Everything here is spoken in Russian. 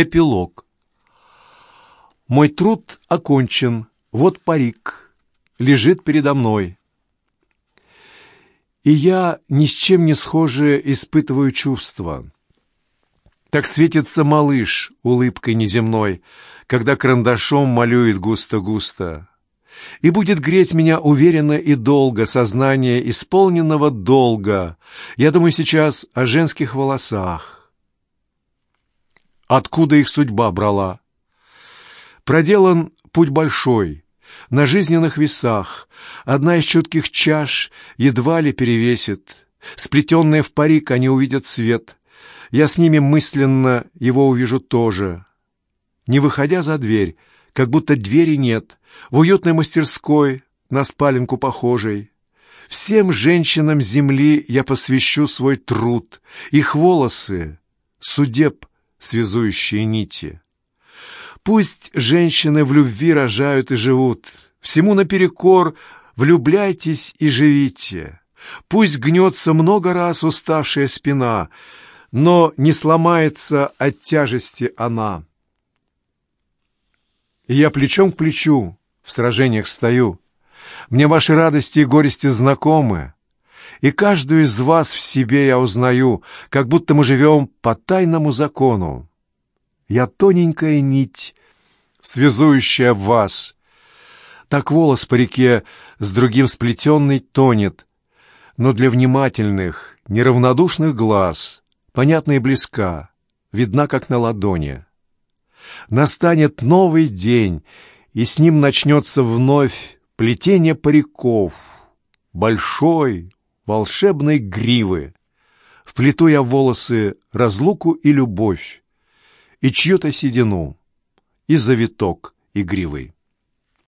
Эпилог. Мой труд окончен, вот парик, лежит передо мной. И я ни с чем не схожее испытываю чувства. Так светится малыш улыбкой неземной, когда карандашом малюет густо-густо. И будет греть меня уверенно и долго сознание исполненного долга. Я думаю сейчас о женских волосах. Откуда их судьба брала? Проделан путь большой, на жизненных весах. Одна из чутких чаш едва ли перевесит. Сплетенные в парик они увидят свет. Я с ними мысленно его увижу тоже. Не выходя за дверь, как будто двери нет, в уютной мастерской, на спаленку похожей. Всем женщинам земли я посвящу свой труд, их волосы, судеб связующие нити. Пусть женщины в любви рожают и живут. Всему наперекор влюбляйтесь и живите. Пусть гнется много раз уставшая спина, но не сломается от тяжести она. И я плечом к плечу в сражениях стою. Мне ваши радости и горести знакомы, и каждую из вас в себе я узнаю, как будто мы живем по тайному закону. Я тоненькая нить, связующая вас. Так волос по реке с другим сплетенный тонет, но для внимательных, неравнодушных глаз, понятна и близка, видна, как на ладони. Настанет новый день, и с ним начнется вновь плетение париков, большой, волшебной гривы. Вплету я в волосы разлуку и любовь, и чью-то седину, и завиток игривый.